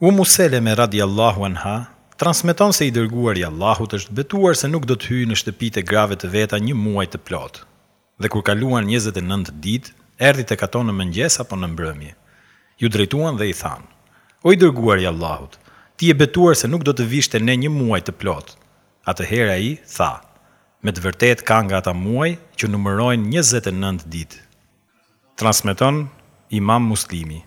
Ummu Seleme radijallahu anha transmeton se i Dërguari i Allahut është betuar se nuk do të hyjë në shtëpitë e grave të veta një muaj të plotë, dhe kur kaluan njëzet e nëntë ditë, erdhi tek ato në mëngjes apo në mbrëmje. Iu drejtuan dhe i thanë, O i Dërguari i Allahut, ti je betuar se nuk do të vish te ne një muaj të plotë. Atëherë ai tha, Me të vërtetë ka nga ata muaj që numërojnë njëzet e nëntë ditë. Transmeton Imam Muslimi.